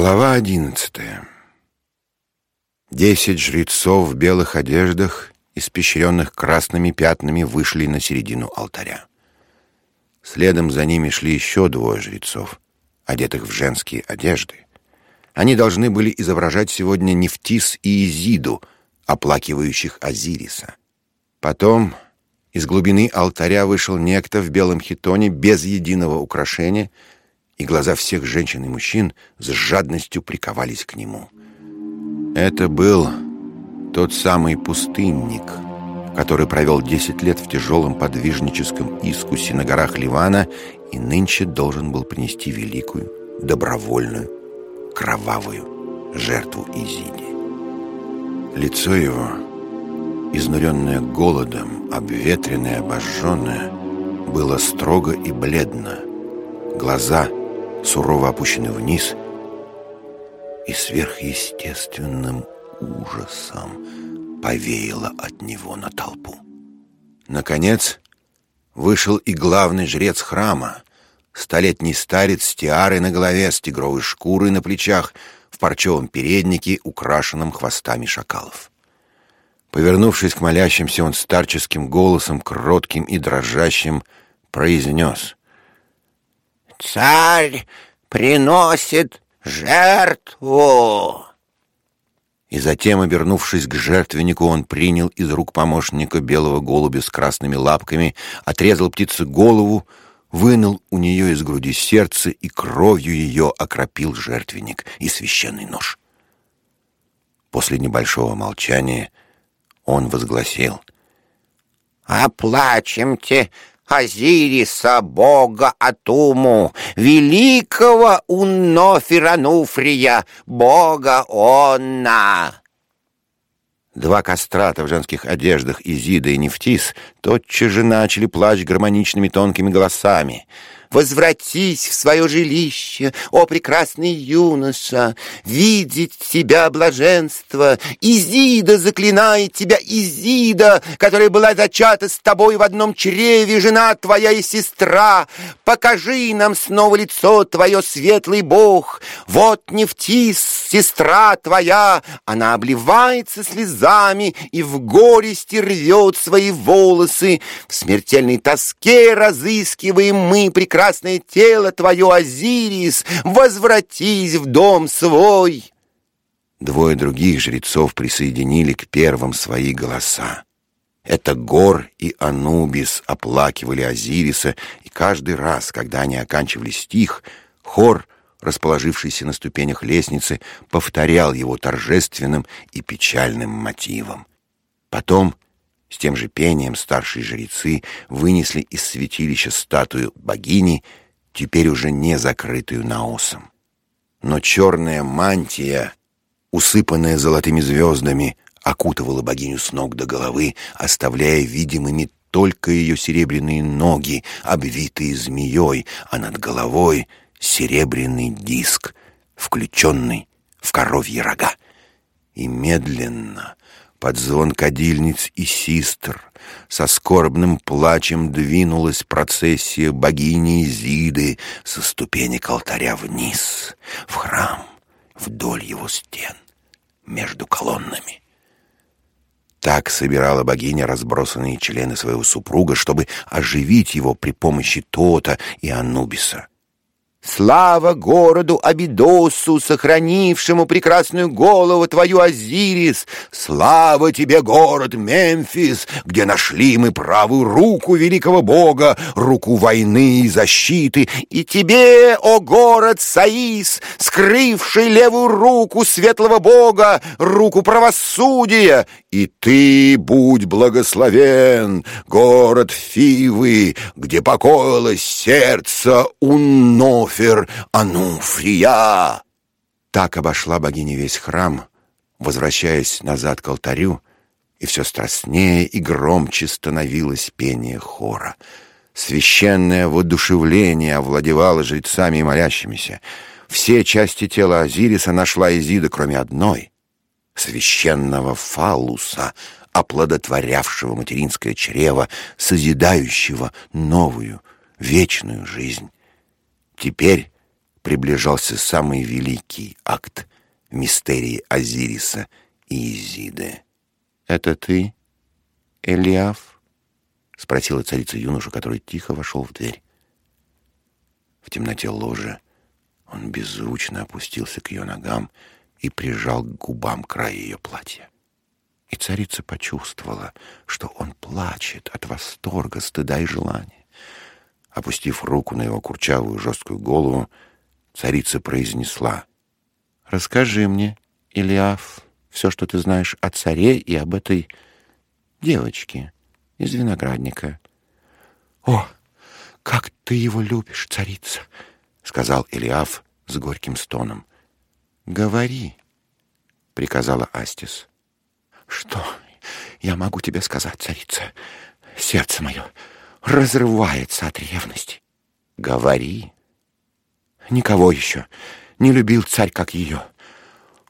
Глава одиннадцатая. Десять жрецов в белых одеждах, испещренных красными пятнами, вышли на середину алтаря. Следом за ними шли еще двое жрецов, одетых в женские одежды. Они должны были изображать сегодня Нефтис и Изиду, оплакивающих Азириса. Потом из глубины алтаря вышел некто в белом хитоне без единого украшения — и глаза всех женщин и мужчин с жадностью приковались к нему. Это был тот самый пустынник, который провел десять лет в тяжелом подвижническом искусе на горах Ливана и нынче должен был принести великую, добровольную, кровавую жертву Изиде. Лицо его, изнуренное голодом, обветренное, обожженное, было строго и бледно. Глаза — сурово опущены вниз, и сверхъестественным ужасом повеяло от него на толпу. Наконец, вышел и главный жрец храма, столетний старец с тиарой на голове, с тигровой шкурой на плечах, в парчевом переднике, украшенном хвостами шакалов. Повернувшись к молящимся, он старческим голосом, кротким и дрожащим, произнес царь приносит жертву!» И затем, обернувшись к жертвеннику, он принял из рук помощника белого голубя с красными лапками, отрезал птице голову, вынул у нее из груди сердце и кровью ее окропил жертвенник и священный нож. После небольшого молчания он возгласил «Оплачемте Азириса, бога Атуму, великого Уннофирануфрия, бога Онна. Два кастрата в женских одеждах Изида и Нефтис тотчас же начали плач гармоничными тонкими голосами — Возвратись в свое жилище, о прекрасный юноша, видеть тебя блаженство. Изида заклинает тебя, Изида, которая была зачата с тобой в одном чреве, жена твоя и сестра. Покажи нам снова лицо твое, светлый Бог. Вот Нефтис, сестра твоя, она обливается слезами и в горести рвет свои волосы. В смертельной тоске разыскиваем мы прекрасный прекрасное тело твое, Азирис, возвратись в дом свой!» Двое других жрецов присоединили к первым свои голоса. Это Гор и Анубис оплакивали Азириса, и каждый раз, когда они оканчивали стих, хор, расположившийся на ступенях лестницы, повторял его торжественным и печальным мотивом. Потом с тем же пением старшие жрецы вынесли из святилища статую богини, теперь уже не закрытую наосом. Но черная мантия, усыпанная золотыми звездами, окутывала богиню с ног до головы, оставляя видимыми только ее серебряные ноги, обвитые змеей, а над головой серебряный диск, включенный в коровьи рога. И медленно, под звон кадильниц и систр со скорбным плачем двинулась процессия богини Изиды со ступенек алтаря вниз, в храм, вдоль его стен, между колоннами. Так собирала богиня разбросанные члены своего супруга, чтобы оживить его при помощи Тота и Анубиса. Слава городу Абидосу, сохранившему прекрасную голову твою, Азирис! Слава тебе, город Мемфис, где нашли мы правую руку великого бога, руку войны и защиты, и тебе, о город Саис, скрывший левую руку светлого бога, руку правосудия, и ты будь благословен, город Фивы, где покоилось сердце Уннофи, Люцифер Ануфрия!» Так обошла богиня весь храм, возвращаясь назад к алтарю, и все страстнее и громче становилось пение хора. Священное воодушевление овладевало жрецами и молящимися. Все части тела Азириса нашла Изида, кроме одной — священного фалуса, оплодотворявшего материнское чрево, созидающего новую, вечную жизнь. Теперь приближался самый великий акт мистерии Азириса и Изиды. «Это ты, Элиаф?» — спросила царица юноша, который тихо вошел в дверь. В темноте ложа он беззвучно опустился к ее ногам и прижал к губам край ее платья. И царица почувствовала, что он плачет от восторга, стыда и желания. Опустив руку на его курчавую жесткую голову, царица произнесла «Расскажи мне, Илиаф, все, что ты знаешь о царе и об этой девочке из виноградника». «О, как ты его любишь, царица!» — сказал Илиаф с горьким стоном. «Говори», — приказала Астис. «Что я могу тебе сказать, царица? Сердце мое разрывается от ревности». «Говори». Никого еще не любил царь, как ее.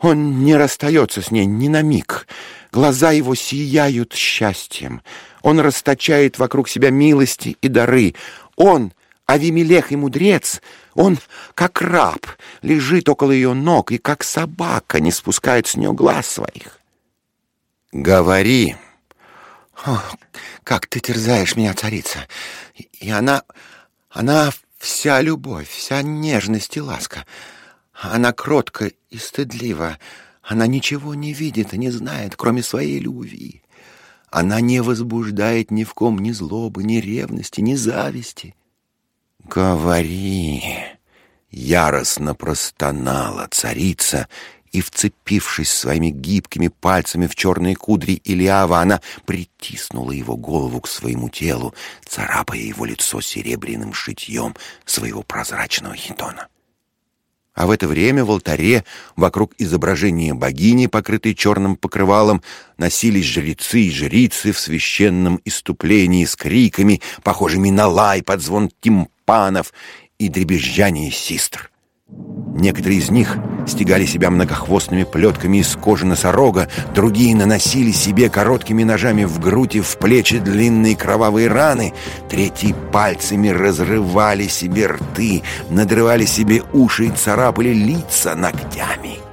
Он не расстается с ней ни на миг. Глаза его сияют счастьем. Он расточает вокруг себя милости и дары. Он, Авимелех и мудрец, он, как раб, лежит около ее ног и, как собака, не спускает с нее глаз своих. «Говори!» О, как ты терзаешь меня, царица! И она... она вся любовь, вся нежность и ласка. Она кротка и стыдлива. Она ничего не видит и не знает, кроме своей любви. Она не возбуждает ни в ком ни злобы, ни ревности, ни зависти. «Говори!» — яростно простонала царица, и, вцепившись своими гибкими пальцами в черные кудри Илиава, она притиснула его голову к своему телу, царапая его лицо серебряным шитьем своего прозрачного хитона. А в это время в алтаре вокруг изображения богини, покрытой черным покрывалом, носились жрецы и жрицы в священном иступлении с криками, похожими на лай под звон тимпанов и дребезжание систр. Некоторые из них стегали себя многохвостными плетками из кожи носорога, другие наносили себе короткими ножами в грудь и в плечи длинные кровавые раны, третьи пальцами разрывали себе рты, надрывали себе уши и царапали лица ногтями.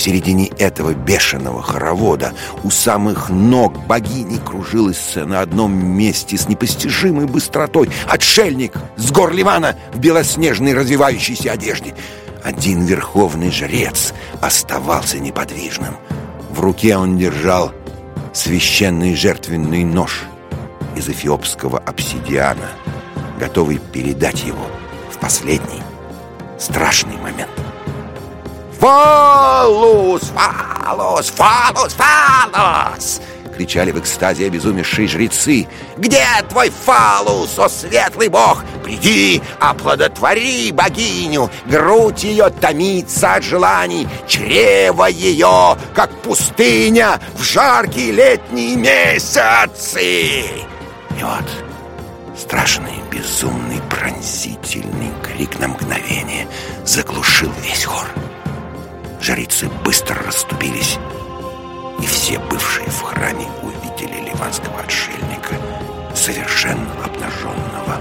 В середине этого бешеного хоровода у самых ног богини кружилась на одном месте с непостижимой быстротой отшельник с гор Ливана в белоснежной развивающейся одежде. Один верховный жрец оставался неподвижным. В руке он держал священный жертвенный нож из эфиопского обсидиана, готовый передать его в последний страшный момент. «Фалус! Фалус! Фалус! Фалус!» кричали в экстазе обезумевшие жрецы. «Где твой фалус, о светлый бог? Приди, оплодотвори богиню! Грудь ее томится от желаний, чрево ее, как пустыня в жаркие летние месяцы!» И вот страшный, безумный, пронзительный крик на мгновение заглушил весь хор. Жрицы быстро расступились, и все бывшие в храме увидели ливанского отшельника, совершенно обнаженного,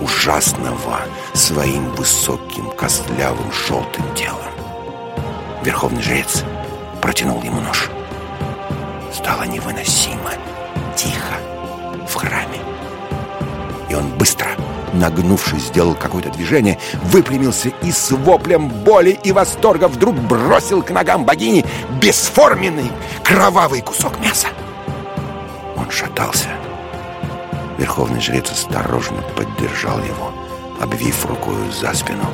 ужасного, своим высоким, костлявым, желтым телом. Верховный жрец протянул ему нож. Стало невыносимо, нагнувшись, сделал какое-то движение, выпрямился и с воплем боли и восторга вдруг бросил к ногам богини бесформенный кровавый кусок мяса. Он шатался. Верховный жрец осторожно поддержал его, обвив рукою за спину,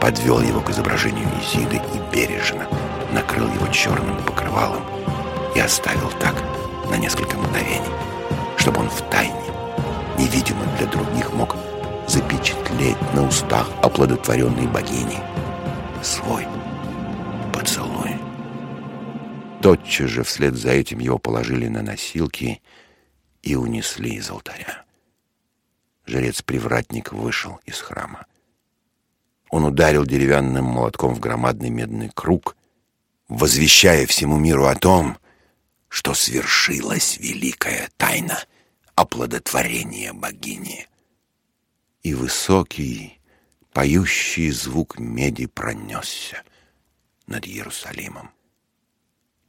подвел его к изображению Изиды и бережно накрыл его черным покрывалом и оставил так на несколько мгновений, чтобы он втайне, невидимо для других, мог запечатлеть на устах оплодотворенной богини свой поцелуй. Тотчас же вслед за этим его положили на носилки и унесли из алтаря. Жрец-привратник вышел из храма. Он ударил деревянным молотком в громадный медный круг, возвещая всему миру о том, что свершилась великая тайна оплодотворения богини — и высокий, поющий звук меди пронесся над Иерусалимом.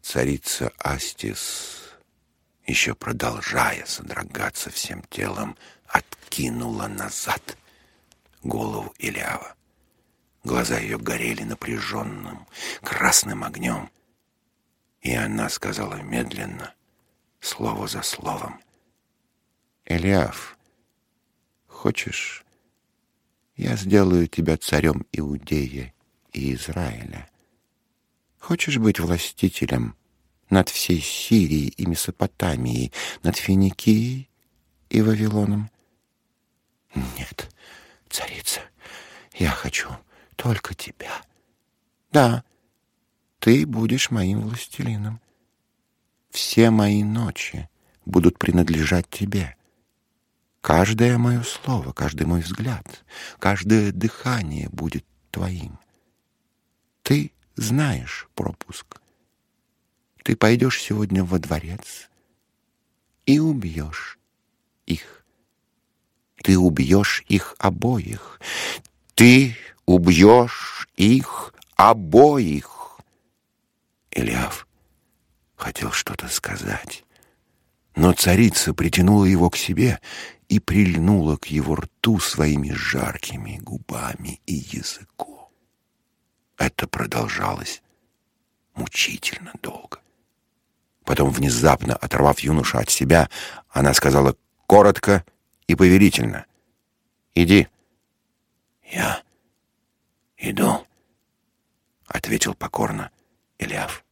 Царица Астис, еще продолжая содрогаться всем телом, откинула назад голову Илиава. Глаза ее горели напряженным, красным огнем. И она сказала медленно, слово за словом. «Элиаф, хочешь, я сделаю тебя царем Иудеи и Израиля? Хочешь быть властителем над всей Сирией и Месопотамией, над Финикией и Вавилоном?» «Нет, царица, я хочу только тебя. Да, ты будешь моим властелином. Все мои ночи будут принадлежать тебе. Каждое мое слово, каждый мой взгляд, каждое дыхание будет твоим. Ты знаешь пропуск. Ты пойдешь сегодня во дворец и убьешь их. Ты убьешь их обоих. Ты убьешь их обоих. Илиаф хотел что-то сказать, но царица притянула его к себе и прильнула к его рту своими жаркими губами и языком. Это продолжалось мучительно долго. Потом, внезапно оторвав юношу от себя, она сказала коротко и повелительно. «Иди». «Я «Иду», — ответил покорно Илиаф.